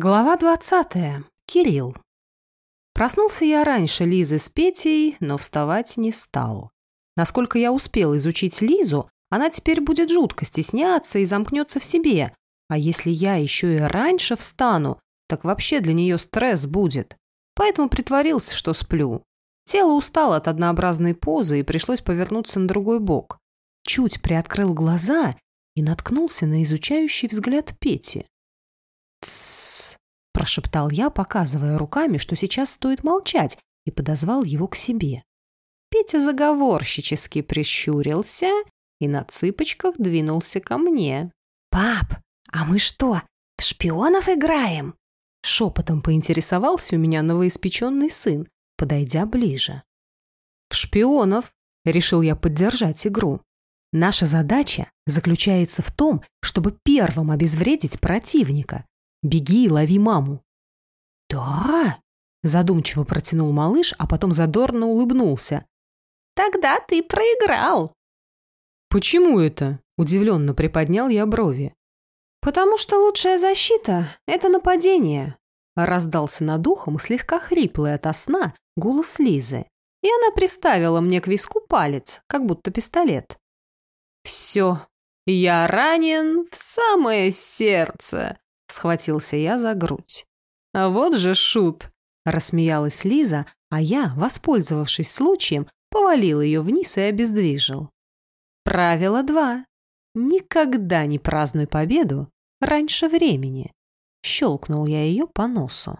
Глава 20. Кирилл. Проснулся я раньше Лизы с Петей, но вставать не стал. Насколько я успел изучить Лизу, она теперь будет жутко стесняться и замкнется в себе. А если я еще и раньше встану, так вообще для нее стресс будет. Поэтому притворился, что сплю. Тело устало от однообразной позы и пришлось повернуться на другой бок. Чуть приоткрыл глаза и наткнулся на изучающий взгляд Пети. «Тссс!» – прошептал я, показывая руками, что сейчас стоит молчать, и подозвал его к себе. Петя заговорщически прищурился и на цыпочках двинулся ко мне. «Пап, а мы что, в шпионов играем?» Шепотом поинтересовался у меня новоиспеченный сын, подойдя ближе. «В шпионов!» – решил я поддержать игру. Наша задача заключается в том, чтобы первым обезвредить противника, Беги и лови маму». «Да?» – задумчиво протянул малыш, а потом задорно улыбнулся. «Тогда ты проиграл». «Почему это?» – удивленно приподнял я брови. «Потому что лучшая защита – это нападение», – раздался над ухом слегка хриплый ото сна голос Лизы, и она приставила мне к виску палец, как будто пистолет. «Все, я ранен в самое сердце», Схватился я за грудь. «А вот же шут!» – рассмеялась Лиза, а я, воспользовавшись случаем, повалил ее вниз и обездвижил. Правило два. Никогда не празднуй победу раньше времени. Щелкнул я ее по носу.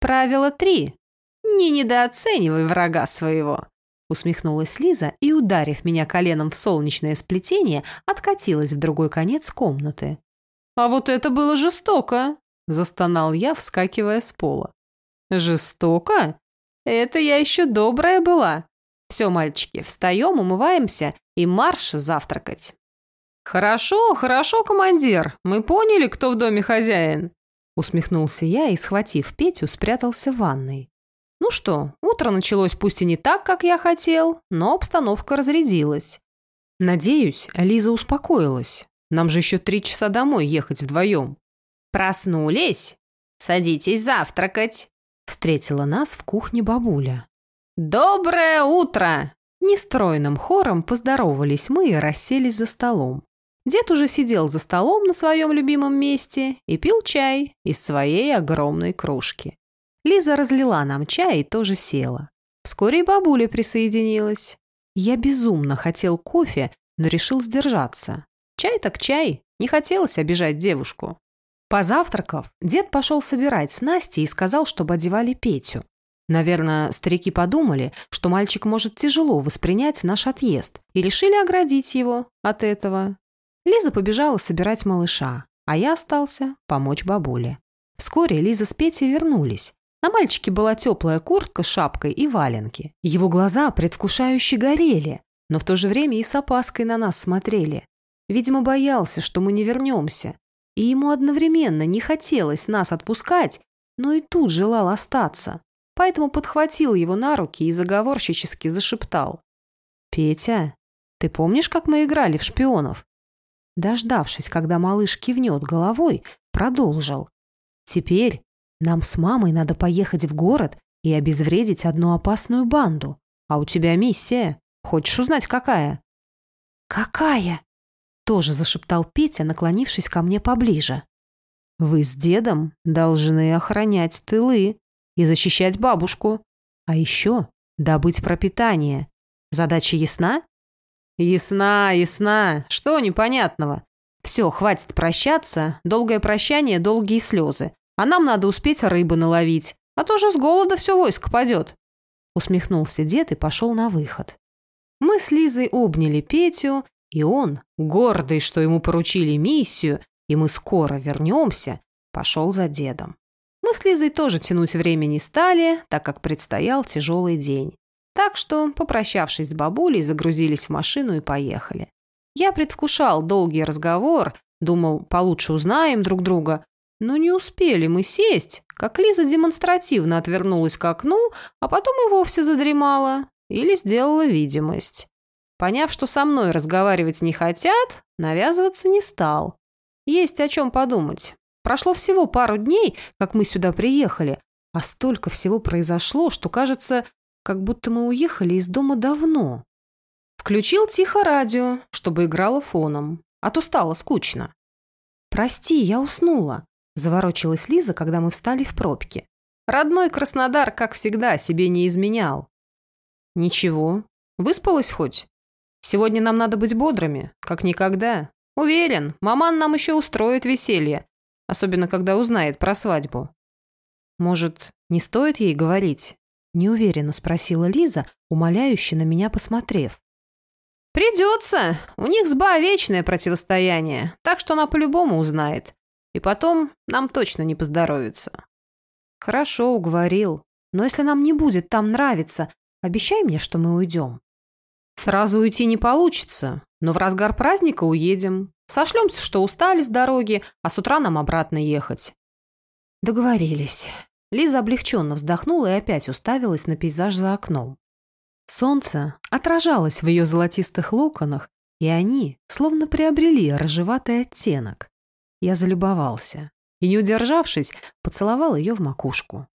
Правило три. Не недооценивай врага своего. Усмехнулась Лиза и, ударив меня коленом в солнечное сплетение, откатилась в другой конец комнаты. «А вот это было жестоко!» – застонал я, вскакивая с пола. «Жестоко? Это я еще добрая была. Все, мальчики, встаем, умываемся и марш завтракать». «Хорошо, хорошо, командир. Мы поняли, кто в доме хозяин». Усмехнулся я и, схватив Петю, спрятался в ванной. Ну что, утро началось пусть и не так, как я хотел, но обстановка разрядилась. Надеюсь, Лиза успокоилась. Нам же еще три часа домой ехать вдвоем». «Проснулись? Садитесь завтракать!» Встретила нас в кухне бабуля. «Доброе утро!» Нестройным хором поздоровались мы и расселись за столом. Дед уже сидел за столом на своем любимом месте и пил чай из своей огромной кружки. Лиза разлила нам чай и тоже села. Вскоре и бабуля присоединилась. Я безумно хотел кофе, но решил сдержаться. Чай так чай, не хотелось обижать девушку. Позавтракав, дед пошел собирать снасти и сказал, чтобы одевали Петю. Наверное, старики подумали, что мальчик может тяжело воспринять наш отъезд и решили оградить его от этого. Лиза побежала собирать малыша, а я остался помочь бабуле. Вскоре Лиза с Петей вернулись. На мальчике была теплая куртка с шапкой и валенки. Его глаза предвкушающе горели, но в то же время и с опаской на нас смотрели. Видимо, боялся, что мы не вернемся. И ему одновременно не хотелось нас отпускать, но и тут желал остаться. Поэтому подхватил его на руки и заговорщически зашептал. «Петя, ты помнишь, как мы играли в шпионов?» Дождавшись, когда малыш кивнет головой, продолжил. «Теперь нам с мамой надо поехать в город и обезвредить одну опасную банду. А у тебя миссия. Хочешь узнать, какая?» «Какая?» Тоже зашептал Петя, наклонившись ко мне поближе. «Вы с дедом должны охранять тылы и защищать бабушку, а еще добыть пропитание. Задача ясна?» «Ясна, ясна. Что непонятного? Все, хватит прощаться. Долгое прощание, долгие слезы. А нам надо успеть рыбы наловить, а то же с голода все войско падет». Усмехнулся дед и пошел на выход. Мы с Лизой обняли Петю и он, гордый, что ему поручили миссию, и мы скоро вернемся, пошел за дедом. Мы с Лизой тоже тянуть время не стали, так как предстоял тяжелый день. Так что, попрощавшись с бабулей, загрузились в машину и поехали. Я предвкушал долгий разговор, думал, получше узнаем друг друга, но не успели мы сесть, как Лиза демонстративно отвернулась к окну, а потом и вовсе задремала или сделала видимость. Поняв, что со мной разговаривать не хотят, навязываться не стал. Есть о чем подумать. Прошло всего пару дней, как мы сюда приехали, а столько всего произошло, что кажется, как будто мы уехали из дома давно. Включил тихо радио, чтобы играло фоном, а то стало скучно. «Прости, я уснула», – заворочилась Лиза, когда мы встали в пробке. Родной Краснодар, как всегда, себе не изменял. «Ничего. Выспалась хоть? Сегодня нам надо быть бодрыми, как никогда. Уверен, маман нам еще устроит веселье, особенно когда узнает про свадьбу». «Может, не стоит ей говорить?» – неуверенно спросила Лиза, умоляюще на меня посмотрев. «Придется. У них с Ба вечное противостояние, так что она по-любому узнает. И потом нам точно не поздоровится». «Хорошо, уговорил. Но если нам не будет там нравиться, обещай мне, что мы уйдем». «Сразу уйти не получится, но в разгар праздника уедем. Сошлемся, что устали с дороги, а с утра нам обратно ехать». Договорились. Лиза облегченно вздохнула и опять уставилась на пейзаж за окном. Солнце отражалось в ее золотистых локонах, и они словно приобрели рыжеватый оттенок. Я залюбовался и, не удержавшись, поцеловал ее в макушку.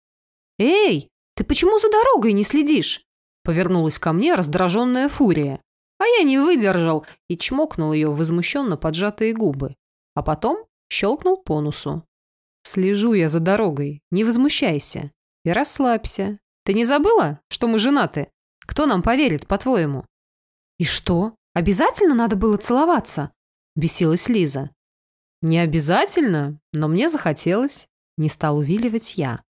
«Эй, ты почему за дорогой не следишь?» Повернулась ко мне раздраженная фурия. А я не выдержал и чмокнул ее в возмущенно поджатые губы. А потом щелкнул по носу. «Слежу я за дорогой, не возмущайся. И расслабься. Ты не забыла, что мы женаты?» Кто нам поверит, по-твоему?» «И что? Обязательно надо было целоваться?» – бесилась Лиза. «Не обязательно, но мне захотелось», – не стал увиливать я.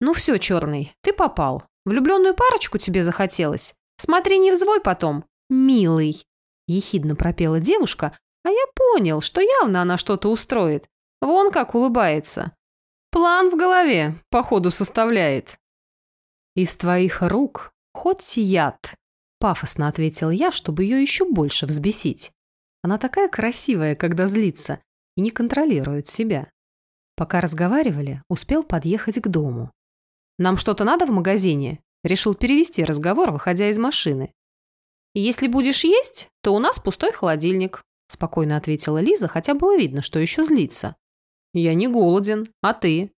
«Ну все, черный, ты попал. Влюбленную парочку тебе захотелось. Смотри, не взвой потом, милый!» – ехидно пропела девушка, а я понял, что явно она что-то устроит. Вон как улыбается. План в голове, походу, составляет. «Из твоих рук «Хоть сият», — пафосно ответил я, чтобы ее еще больше взбесить. Она такая красивая, когда злится, и не контролирует себя. Пока разговаривали, успел подъехать к дому. «Нам что-то надо в магазине?» Решил перевести разговор, выходя из машины. «Если будешь есть, то у нас пустой холодильник», спокойно ответила Лиза, хотя было видно, что еще злится. «Я не голоден, а ты?»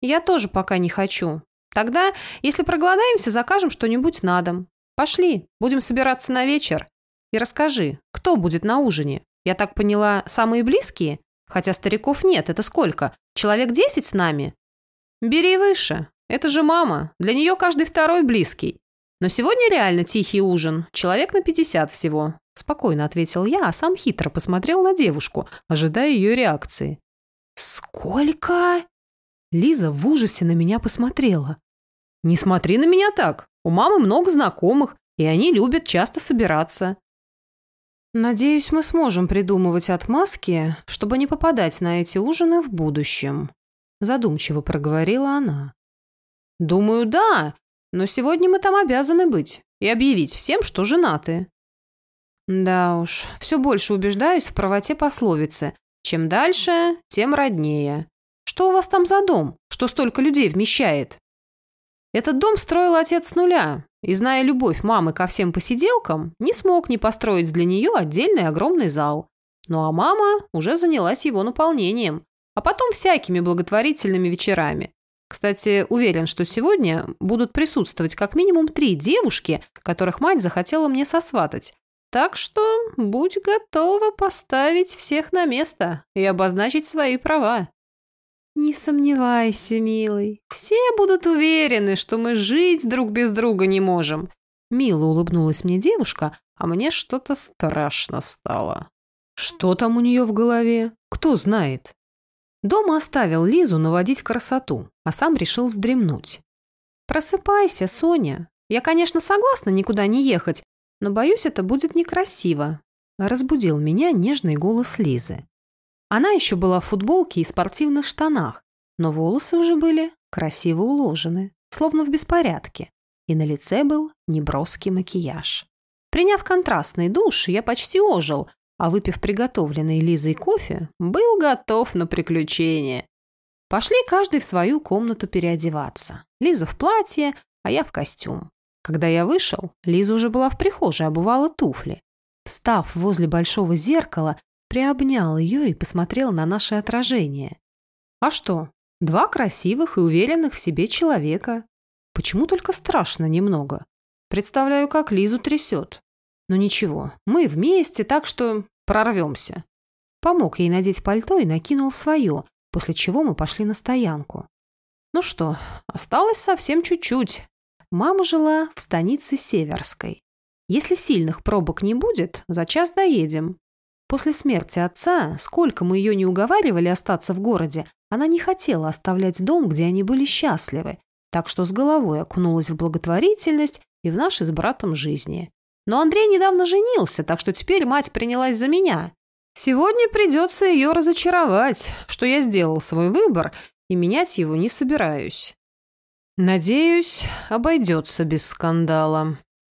«Я тоже пока не хочу. Тогда, если проголодаемся, закажем что-нибудь на дом. Пошли, будем собираться на вечер. И расскажи, кто будет на ужине? Я так поняла, самые близкие? Хотя стариков нет, это сколько? Человек десять с нами? Бери выше. Это же мама. Для нее каждый второй близкий. Но сегодня реально тихий ужин. Человек на пятьдесят всего. Спокойно ответил я, а сам хитро посмотрел на девушку, ожидая ее реакции. «Сколько?» Лиза в ужасе на меня посмотрела. «Не смотри на меня так. У мамы много знакомых, и они любят часто собираться». «Надеюсь, мы сможем придумывать отмазки, чтобы не попадать на эти ужины в будущем», задумчиво проговорила она. «Думаю, да, но сегодня мы там обязаны быть и объявить всем, что женаты». Да уж, все больше убеждаюсь в правоте пословицы. Чем дальше, тем роднее. Что у вас там за дом, что столько людей вмещает? Этот дом строил отец с нуля, и, зная любовь мамы ко всем посиделкам, не смог не построить для нее отдельный огромный зал. Ну а мама уже занялась его наполнением, а потом всякими благотворительными вечерами. Кстати, уверен, что сегодня будут присутствовать как минимум три девушки, которых мать захотела мне сосватать. Так что будь готова поставить всех на место и обозначить свои права. «Не сомневайся, милый. Все будут уверены, что мы жить друг без друга не можем». Мило улыбнулась мне девушка, а мне что-то страшно стало. Что там у нее в голове? Кто знает? Дома оставил Лизу наводить красоту, а сам решил вздремнуть. «Просыпайся, Соня. Я, конечно, согласна никуда не ехать, но, боюсь, это будет некрасиво», разбудил меня нежный голос Лизы. Она еще была в футболке и спортивных штанах, но волосы уже были красиво уложены, словно в беспорядке, и на лице был неброский макияж. Приняв контрастный душ, я почти ожил, а выпив приготовленный Лизой кофе, был готов на приключения. Пошли каждый в свою комнату переодеваться. Лиза в платье, а я в костюм. Когда я вышел, Лиза уже была в прихожей, обувала туфли. Встав возле большого зеркала, приобнял ее и посмотрел на наше отражение. А что? Два красивых и уверенных в себе человека. Почему только страшно немного? Представляю, как Лизу трясет. Но ничего, мы вместе, так что прорвемся. Помог ей надеть пальто и накинул свое, после чего мы пошли на стоянку. Ну что, осталось совсем чуть-чуть. Мама жила в станице Северской. Если сильных пробок не будет, за час доедем. После смерти отца, сколько мы ее не уговаривали остаться в городе, она не хотела оставлять дом, где они были счастливы, так что с головой окунулась в благотворительность и в наши с братом жизни. Но Андрей недавно женился, так что теперь мать принялась за меня. Сегодня придется ее разочаровать, что я сделал свой выбор и менять его не собираюсь. Надеюсь, обойдется без скандала.